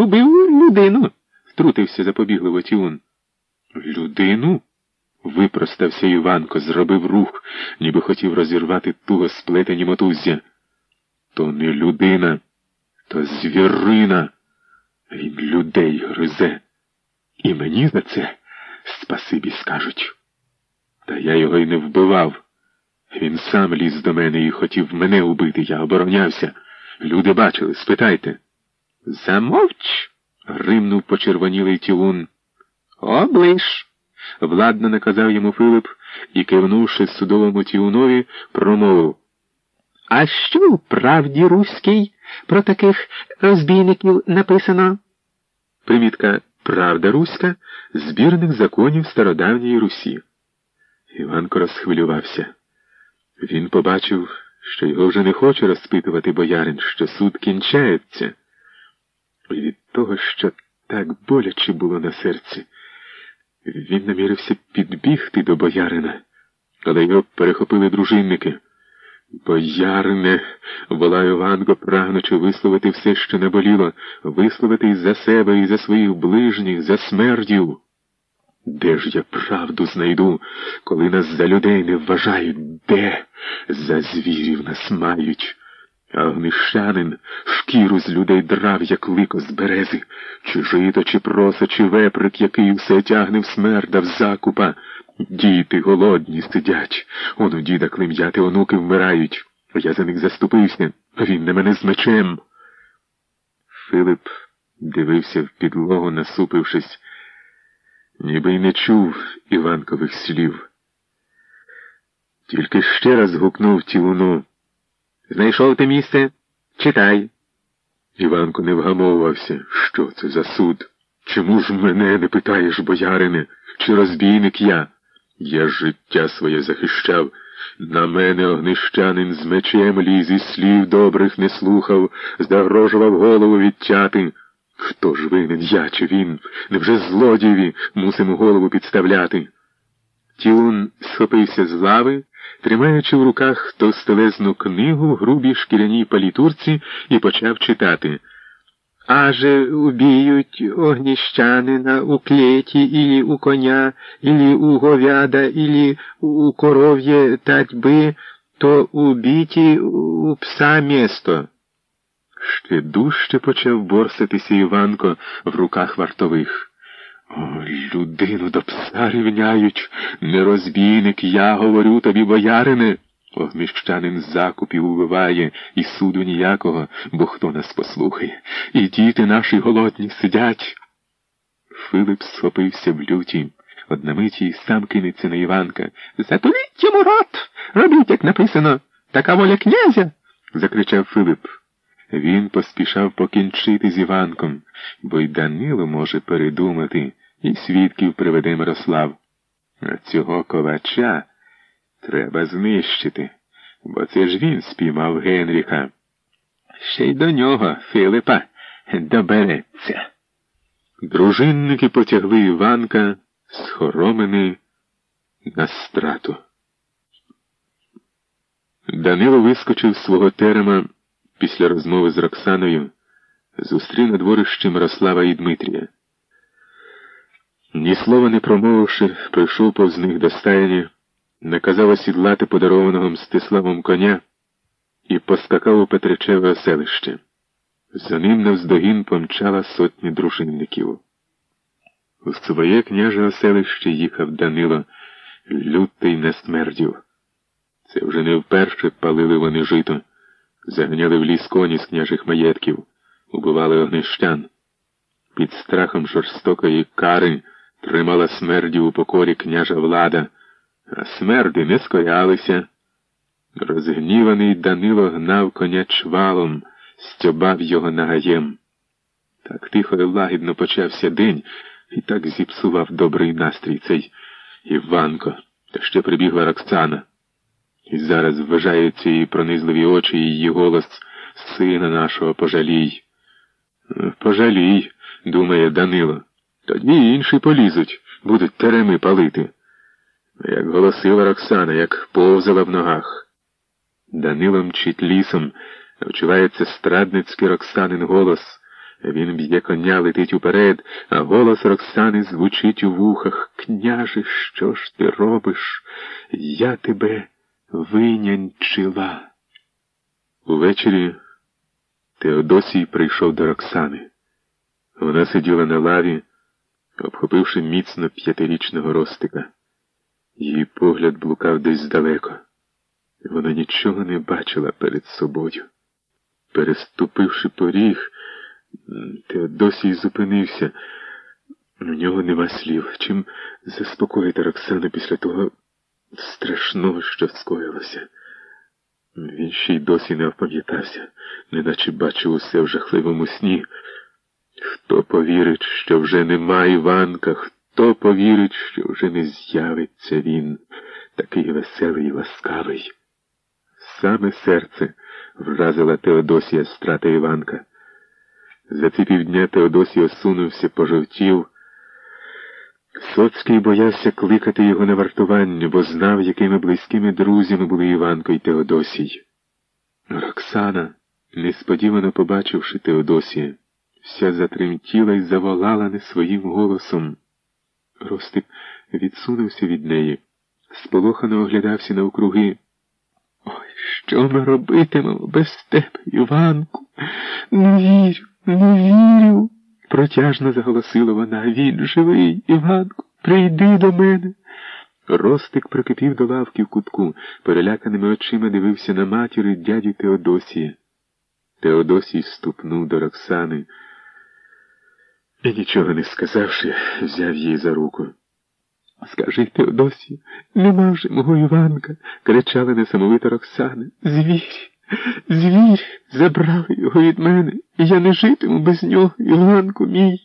Убив людину, втрутився запобігливо Тіун. Людину? Випростався Іванко, зробив рух, ніби хотів розірвати туго сплетені мотуззя. То не людина, то звірина. Він людей гризе. І мені за це спасибі скажуть. Та я його й не вбивав. Він сам ліз до мене і хотів мене убити, я оборонявся. Люди бачили, спитайте. Замовч. гримнув почервонілий тілун. Облиш. владно наказав йому Филип і, кивнувши судовому тіунові, промовив. А що в правді руській про таких розбійників написано? Примітка Правда Руська збірних законів стародавньої Русі. Іванко розхвилювався. Він побачив, що його вже не хоче розпитувати боярин, що суд кінчається. І від того, що так боляче було на серці, він намірився підбігти до боярина, але його перехопили дружинники. Боярине, волав Іванко, прагнучи висловити все, що наболіло, висловити за себе, і за своїх ближніх, за смердів. Де ж я правду знайду, коли нас за людей не вважають? Де? За звірів нас мають. А гнищанин шкіру з людей драв, як лико з берези, чи жито, чи проса, чи веприк, який все тягне в смерда в закупа. Діти голодні сидять. Он у діда клим'яти онуки вмирають. Я за них заступився, а він на мене з мечем. Филип дивився в підлогу, насупившись, ніби й не чув Іванкових слів. Тільки ще раз гукнув тілуну. Знайшов те місце? Читай. Іванко не вгамовувався. Що це за суд? Чому ж мене не питаєш, боярине, чи розбійник я? Я життя своє захищав. На мене огнищанин з мечем ліз і слів добрих не слухав, загрожував голову відтяти. Хто ж винен я чи він? Невже злодієві мусимо голову підставляти? Тіун схопився з лави, тримаючи в руках товстелезну книгу в грубій шкіряній палітурці, і почав читати. Аже убіють огніщанина у клеті, или у коня, или у говяда, или у коров'є татьби, то убіті у пса місто. Ще дужче почав борсатися Іванко в руках вартових. Людину до пса рівняють, не розбійник, я говорю тобі, боярине. Огміщанин закупів убиває, і суду ніякого, бо хто нас послухає, і діти наші голодні сидять. Филип схопився в люті. Одна миті сам кинеться на Іванка. Затуліть йому рот! Робіть, як написано, така воля князя. закричав Филип. Він поспішав покінчити з Іванком, бо й Данило може передумати, і свідків приведе Мирослав. А цього ковача. Треба знищити, бо це ж він спіймав Генріха. Ще й до нього, Филипа, добереться. Дружинники потягли Іванка з на страту. Данило вискочив з свого терема після розмови з Роксаною, зустрів на дворищі Мирослава і Дмитрія. Ні слова не промовивши, прийшов повз них до стайні наказав осідлати подарованого Мстиславом коня і поскакав у Петричеве оселище. За ним навздогін помчала сотні дружинників. У своє княже оселище їхав Данило, лютий не смердів. Це вже не вперше палили вони жито, заганяли в ліс коні з княжих маєтків, убивали огнищан. Під страхом жорстокої кари тримала смердів у покорі княжа влада а смерди не скорялися. Розгніваний Данило гнав коня чвалом, стьобав його нагаєм. Так тихо і лагідно почався день і так зіпсував добрий настрій цей Іванко, та ще прибігла Роксана. І зараз вважаються її пронизливі очі і її голос сина нашого пожалій. Пожалій, думає Данило. Тоді інші полізуть, будуть тереми палити як голосила Роксана, як повзала в ногах. Данило мчить лісом, вчувається страдницький Роксанин голос, Він б'є коня, летить уперед, а голос Роксани звучить у вухах. Княже, що ж ти робиш? Я тебе винянчила. Увечері Теодосій прийшов до Роксани. Вона сиділа на лаві, обхопивши міцно п'ятирічного ростика. Її погляд блукав десь здалеко. Вона нічого не бачила перед собою. Переступивши поріг, Теодосій зупинився. У нього нема слів. Чим заспокоїти Роксану після того страшного, що скоїлося. Він ще й досі не впам'ятався, неначе бачив усе в жахливому сні. Хто повірить, що вже нема Іванка, хто повірить, що вже не з'явиться він, такий веселий і ласкавий. Саме серце вразила Теодосія страта Іванка. За ці півдня Теодосій осунувся, пожовтів. Соцький боявся кликати його на вартування, бо знав, якими близькими друзями були Іванко і Теодосій. Роксана, несподівано побачивши Теодосія, вся затремтіла і заволала не своїм голосом. Ростик відсунувся від неї, сполохано оглядався навкруги. Ой, що ми робитимемо без тебе, Іванку? Не вірю, не вірю. Протяжно заголосила вона. Він живий, Іванку, прийди до мене. Ростик прикипів до лавки в кутку, переляканими очима дивився на матір і дядю Теодосія. Теодосій ступнув до Роксани і, нічого не сказавши, взяв її за руку. Скажи, Теодосію, нема вже мого Іванка, кричала несамовита Роксана. Звір, звір, забрали його від мене, і я не житиму без нього, Іванку мій.